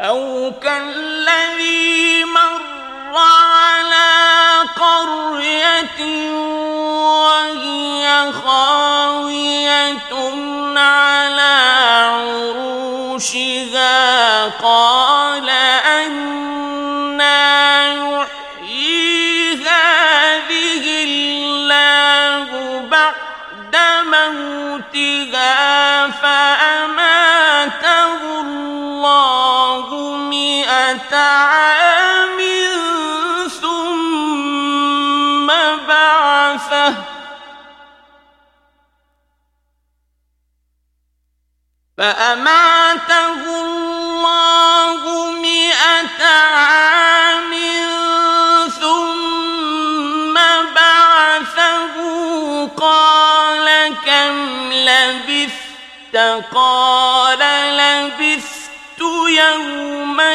أو كالذي مر على قرية وهي خاوية على عروشها قال أنا يحيي هذه الله بعد موتها فأماته الله فأماته الله مئة عام ثم بعثه قال كم لبثت؟ قال لبثت يوما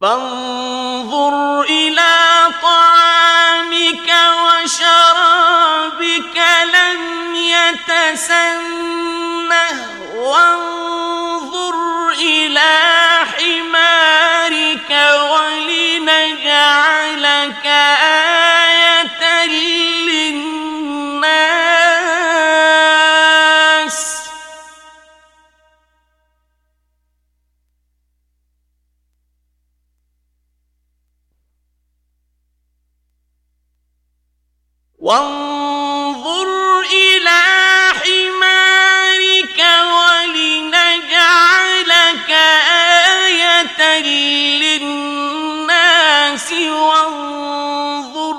فانظر إلى طعامك وشرابك لم يتسنه وانظر إلى حمارك ولنجعلك آية للناس وانظر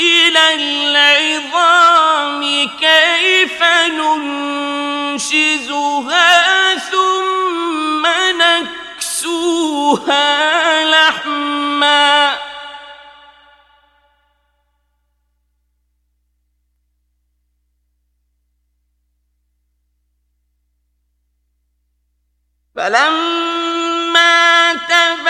إلى العظام كيف ننشزها ثم نكسوها فلما تبين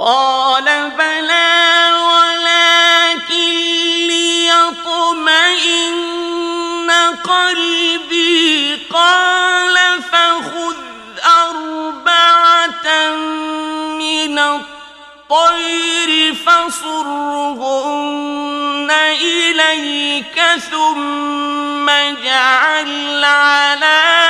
قال بلى ولكن ليطمئن قلبي. قال فخذ أربعة من الطير فصرهن إليك ثم اجعل على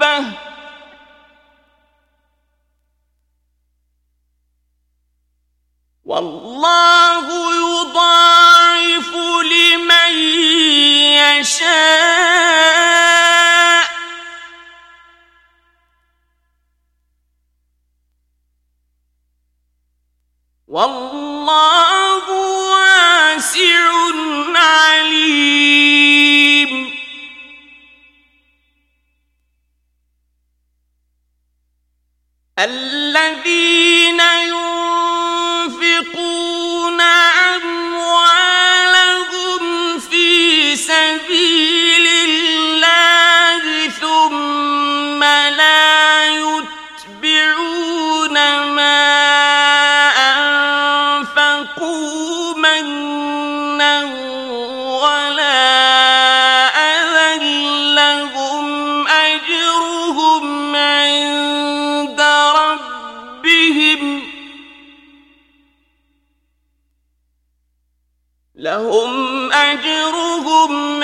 والله الذين ينفقون أموالهم في سبيل الله ثم لا يتبعون ما أنفقوا منا لهم أجرهم